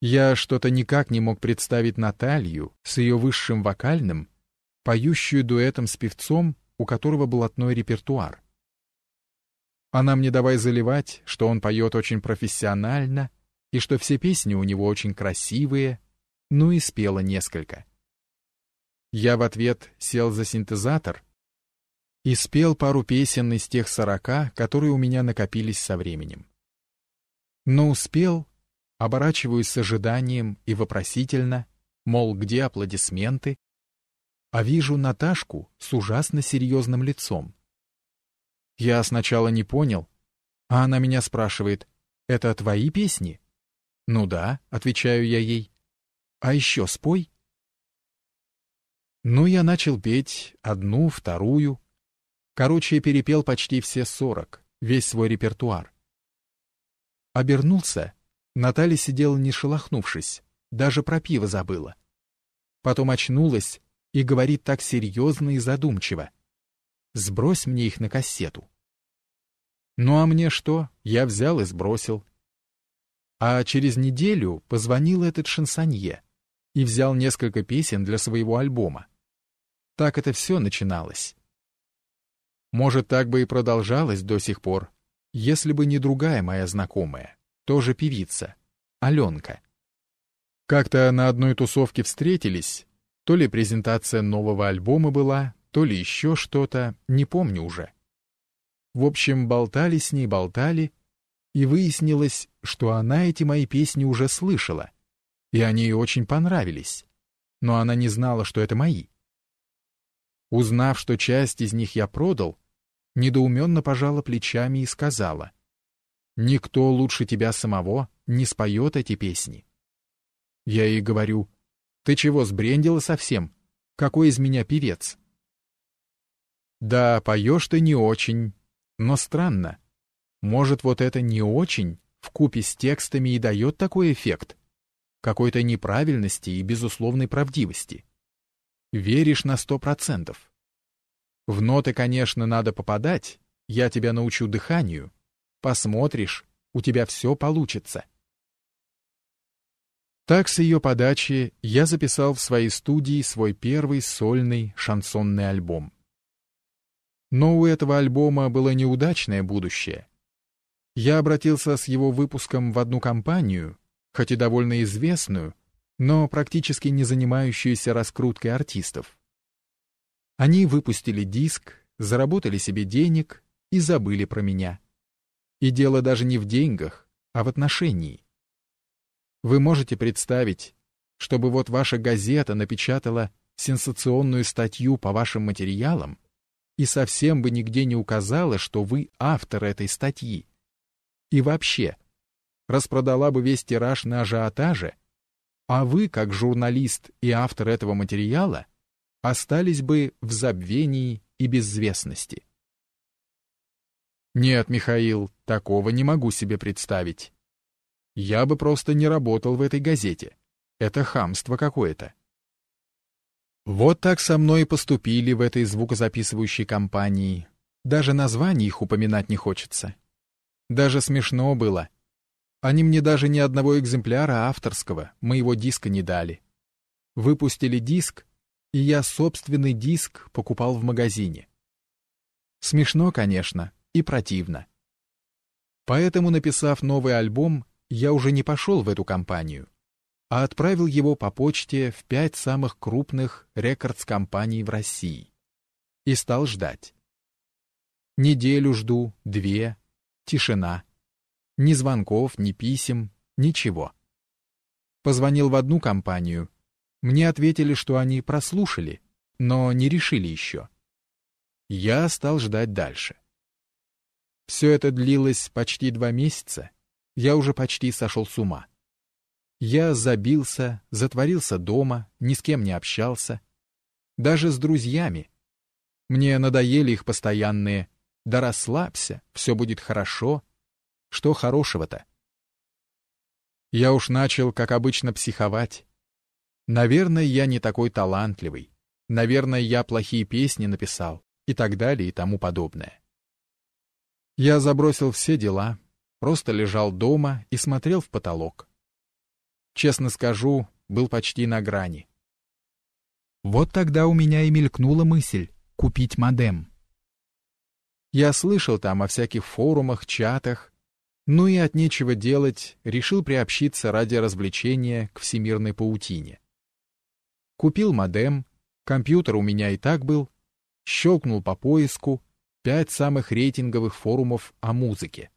Я что-то никак не мог представить Наталью с ее высшим вокальным, поющую дуэтом с певцом, у которого блатной репертуар. Она мне давай заливать, что он поет очень профессионально и что все песни у него очень красивые, ну и спела несколько. Я в ответ сел за синтезатор и спел пару песен из тех сорока, которые у меня накопились со временем. Но успел, оборачиваюсь с ожиданием и вопросительно, мол, где аплодисменты, а вижу Наташку с ужасно серьезным лицом. Я сначала не понял, а она меня спрашивает, «Это твои песни?» «Ну да», — отвечаю я ей. «А еще спой». Ну, я начал петь одну, вторую. Короче, я перепел почти все сорок, весь свой репертуар. Обернулся Наталья сидела не шелохнувшись, даже про пиво забыла. Потом очнулась и говорит так серьезно и задумчиво. «Сбрось мне их на кассету». Ну а мне что? Я взял и сбросил. А через неделю позвонил этот шансонье и взял несколько песен для своего альбома. Так это все начиналось. Может, так бы и продолжалось до сих пор, если бы не другая моя знакомая тоже певица, Аленка. Как-то на одной тусовке встретились, то ли презентация нового альбома была, то ли еще что-то, не помню уже. В общем, болтали с ней, болтали, и выяснилось, что она эти мои песни уже слышала, и они ей очень понравились, но она не знала, что это мои. Узнав, что часть из них я продал, недоуменно пожала плечами и сказала, Никто лучше тебя самого не споет эти песни. Я ей говорю, ты чего, сбрендила совсем? Какой из меня певец? Да, поешь ты не очень, но странно. Может, вот это не очень в купе с текстами и дает такой эффект? Какой-то неправильности и безусловной правдивости. Веришь на сто процентов. В ноты, конечно, надо попадать, я тебя научу дыханию, Посмотришь, у тебя все получится. Так с ее подачи я записал в своей студии свой первый сольный шансонный альбом. Но у этого альбома было неудачное будущее. Я обратился с его выпуском в одну компанию, хоть и довольно известную, но практически не занимающуюся раскруткой артистов. Они выпустили диск, заработали себе денег и забыли про меня. И дело даже не в деньгах, а в отношении. Вы можете представить, чтобы вот ваша газета напечатала сенсационную статью по вашим материалам и совсем бы нигде не указала, что вы автор этой статьи. И вообще, распродала бы весь тираж на ажиотаже, а вы, как журналист и автор этого материала, остались бы в забвении и безвестности. Нет, Михаил, такого не могу себе представить. Я бы просто не работал в этой газете. Это хамство какое-то. Вот так со мной и поступили в этой звукозаписывающей компании. Даже названий их упоминать не хочется. Даже смешно было. Они мне даже ни одного экземпляра авторского, моего диска не дали. Выпустили диск, и я собственный диск покупал в магазине. Смешно, конечно, и противно. Поэтому, написав новый альбом, я уже не пошел в эту компанию, а отправил его по почте в пять самых крупных рекордс-компаний в России. И стал ждать. Неделю жду, две, тишина. Ни звонков, ни писем, ничего. Позвонил в одну компанию. Мне ответили, что они прослушали, но не решили еще. Я стал ждать дальше. Все это длилось почти два месяца. Я уже почти сошел с ума. Я забился, затворился дома, ни с кем не общался. Даже с друзьями. Мне надоели их постоянные «да расслабься, все будет хорошо». Что хорошего-то? Я уж начал, как обычно, психовать. Наверное, я не такой талантливый. Наверное, я плохие песни написал и так далее и тому подобное. Я забросил все дела, просто лежал дома и смотрел в потолок. честно скажу, был почти на грани. Вот тогда у меня и мелькнула мысль купить модем. Я слышал там о всяких форумах, чатах, ну и от нечего делать решил приобщиться ради развлечения к всемирной паутине. Купил модем, компьютер у меня и так был, щелкнул по поиску, пять самых рейтинговых форумов о музыке.